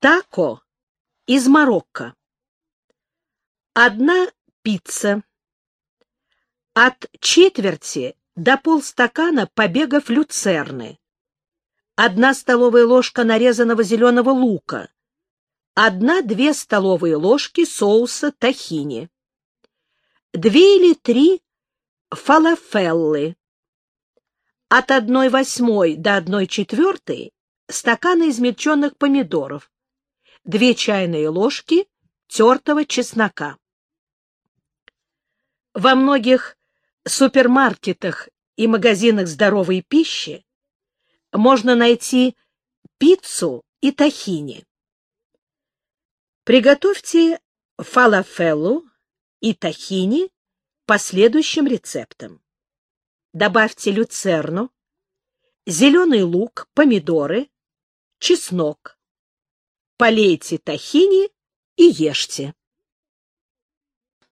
Тако из Марокко. Одна пицца. От четверти до полстакана побегов люцерны. Одна столовая ложка нарезанного зеленого лука. Одна-две столовые ложки соуса тахини. Две или три фалафеллы. От одной восьмой до одной четвертой стакана измельченных помидоров. Две чайные ложки тертого чеснока. Во многих супермаркетах и магазинах здоровой пищи можно найти пиццу и тахини. Приготовьте фалафеллу и тахини по следующим рецептам. Добавьте люцерну, зеленый лук, помидоры, чеснок. Полейте тахини и ешьте.